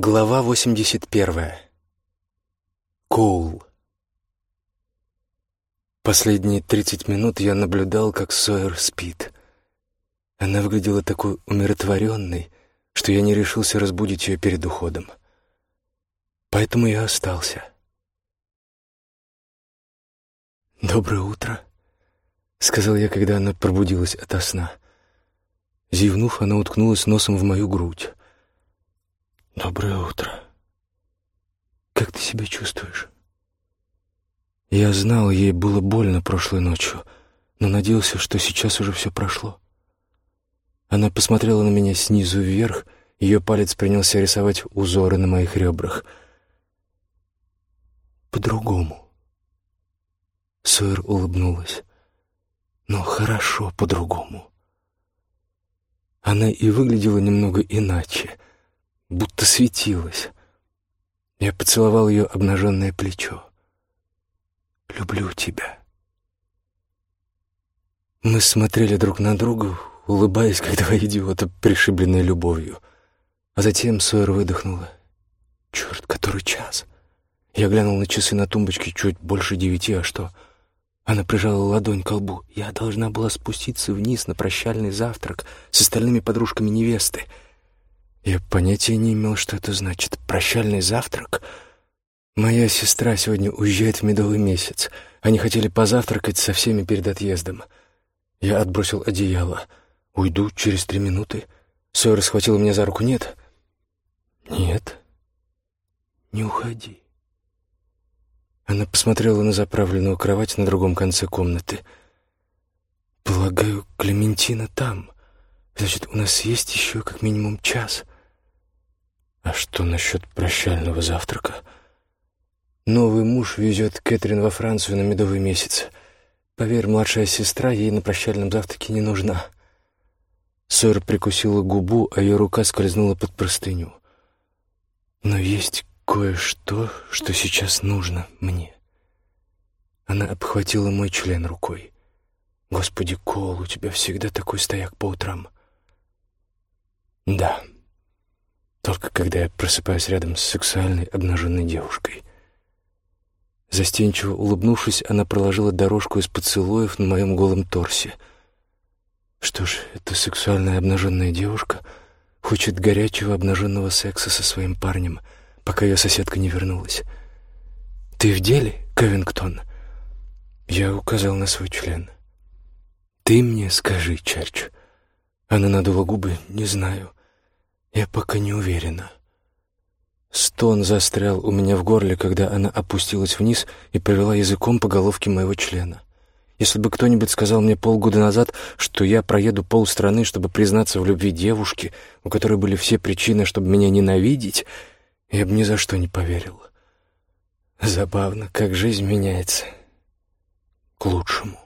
Глава 81. Коул. Последние 30 минут я наблюдал, как Сойер спит. Она выглядела такой умиротворенной, что я не решился разбудить ее перед уходом. Поэтому я остался. «Доброе утро», — сказал я, когда она пробудилась ото сна. Зевнув, она уткнулась носом в мою грудь. «Доброе утро. Как ты себя чувствуешь?» Я знал, ей было больно прошлой ночью, но надеялся, что сейчас уже все прошло. Она посмотрела на меня снизу вверх, ее палец принялся рисовать узоры на моих ребрах. «По-другому». Сойер улыбнулась. «Ну, хорошо, по-другому». Она и выглядела немного иначе — будто светилась. Я поцеловал ее обнаженное плечо. «Люблю тебя». Мы смотрели друг на друга, улыбаясь, как два идиота, пришибленные любовью. А затем Сойер выдохнула. «Черт, который час?» Я глянул на часы на тумбочке чуть больше девяти, а что? Она прижала ладонь к лбу. Я должна была спуститься вниз на прощальный завтрак с остальными подружками невесты — я понятия не имел, что это значит. Прощальный завтрак? Моя сестра сегодня уезжает в медовый месяц. Они хотели позавтракать со всеми перед отъездом. Я отбросил одеяло. Уйду через три минуты. Сойер схватила меня за руку. Нет. Нет. Не уходи. Она посмотрела на заправленную кровать на другом конце комнаты. «Полагаю, Клементина там. Значит, у нас есть еще как минимум час». А что насчет прощального завтрака? Новый муж везет Кэтрин во Францию на медовый месяц. Поверь, младшая сестра ей на прощальном завтраке не нужна. Сойер прикусила губу, а ее рука скользнула под простыню. Но есть кое-что, что сейчас нужно мне. Она обхватила мой член рукой. «Господи, Кол, у тебя всегда такой стояк по утрам». «Да». Только когда я просыпаюсь рядом с сексуальной обнаженной девушкой. Застенчиво улыбнувшись, она проложила дорожку из поцелуев на моем голом торсе. Что ж, эта сексуальная обнаженная девушка хочет горячего обнаженного секса со своим парнем, пока ее соседка не вернулась. «Ты в деле, Ковингтон?» Я указал на свой член. «Ты мне скажи, Черч». Она надула губы. «Не знаю. Я пока не уверена. Стон застрял у меня в горле, когда она опустилась вниз и провела языком по головке моего члена. Если бы кто-нибудь сказал мне полгода назад, что я проеду полстраны, чтобы признаться в любви девушке, у которой были все причины, чтобы меня ненавидеть, я бы ни за что не поверил. Забавно, как жизнь меняется. К лучшему.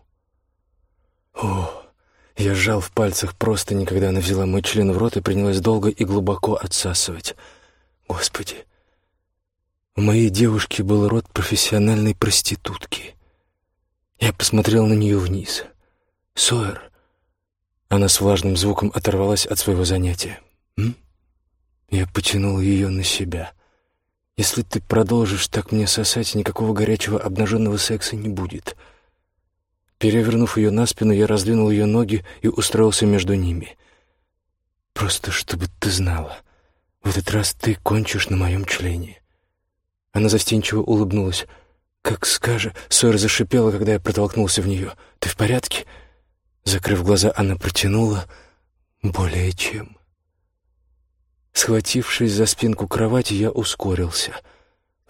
Я сжал в пальцах просто никогда она взяла мой член в рот и принялась долго и глубоко отсасывать. Господи! У моей девушки был рот профессиональной проститутки. Я посмотрел на нее вниз. «Сойер!» Она с влажным звуком оторвалась от своего занятия. «М?» Я потянул ее на себя. «Если ты продолжишь так мне сосать, никакого горячего обнаженного секса не будет». Перевернув ее на спину, я раздвинул ее ноги и устроился между ними. «Просто чтобы ты знала, в этот раз ты кончишь на моем члене». Она застенчиво улыбнулась. «Как скажешь!» — Сойер зашипела, когда я протолкнулся в нее. «Ты в порядке?» Закрыв глаза, она протянула. «Более чем». Схватившись за спинку кровати, я ускорился.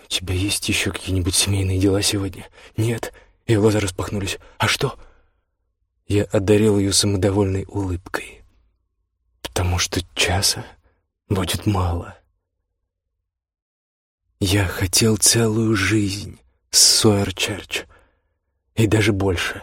«У тебя есть еще какие-нибудь семейные дела сегодня?» «Нет». Ее глаза распахнулись. «А что?» Я одарил ее самодовольной улыбкой. «Потому что часа будет мало». Я хотел целую жизнь с Сойерчерч, и даже больше.